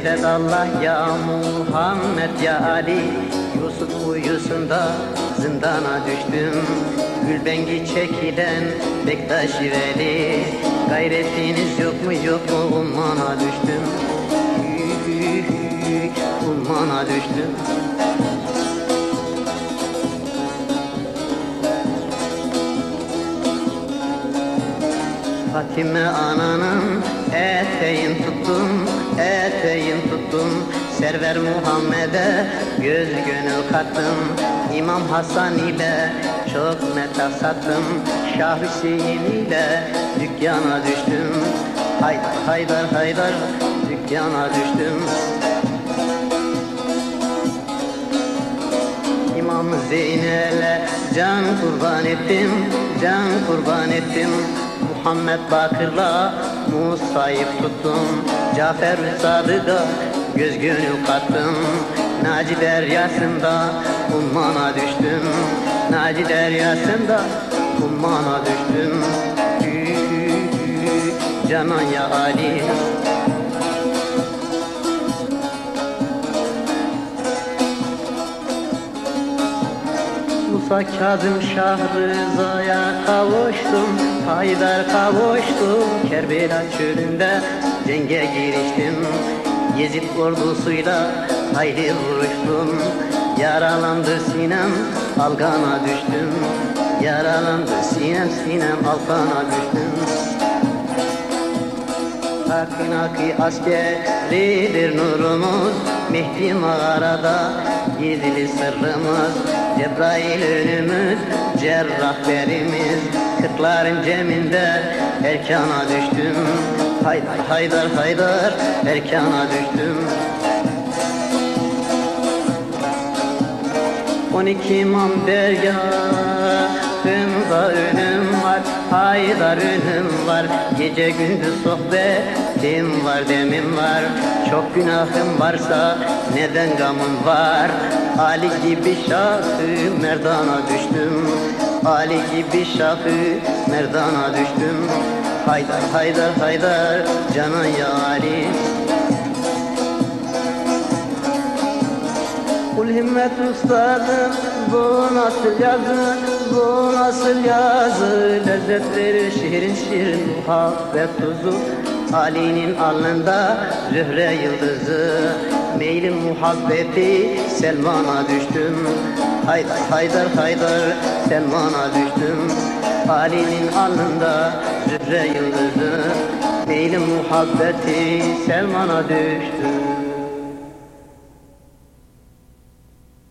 salla ya Muhammed ya Ali. Yusuf uyusunda zindana düştüm. Gülbengi çekilen Bektaş Veli Gayretiniz yok mu yok mu? Ummana düştüm. Ummana düştüm Fatime ananın eteğin tuttum, eteğin tuttum. Server Muhammed'e göz gönül kattım. İmam Hasan ile çok meta sattım. Şah Hüseyin ile dükkana düştüm. Haydar haydar haydar dükkana düştüm. İmam Zeynel'e can kurban ettim, can kurban ettim Muhammed Bakır'la Musa'yı tuttum. Cafer Sadık'a göz gönül kattım. Naci deryasında ummana düştüm. Naci deryasında ummana düştüm. Canan ya Ali Musa Kazım Şah Rıza'ya kavuştum Haydar kavuştum Kerbela çölünde cenge giriştim. Yezid ordusuyla hayli vuruştum Yaralandı sinem algana düştüm. Yaralandı sinem sinem algana düştüm. Hakkın hakkı askeridir nurumuz Mehdi mağarada gizli sırrımız Cebrail önümüz, cerrahberimiz Kırkların ceminde erkana düştüm. Haydar haydar haydar erkana düştüm. On iki imam dergahında önüm var Haydar önüm var. Gece gündüz sohbetim var demim var. Çok günahım varsa neden gamım var? Ali gibi şahı merdana düştüm. Ali gibi şahı merdana düştüm. Haydar haydar haydar canan ya Ali Kul himmet ustadım bu nasıl yazı bu nasıl yazı Lezzet verir şiirin şiirin muhabbet tuzu. Ali'nin alnında zühre yıldızı. Meylim muhabbeti Selman'a düştüm. Haydar haydar haydar Selman'a düştüm. Ali'nin alnında zühre yıldızı. Meylim muhabbeti Selman'a düştüm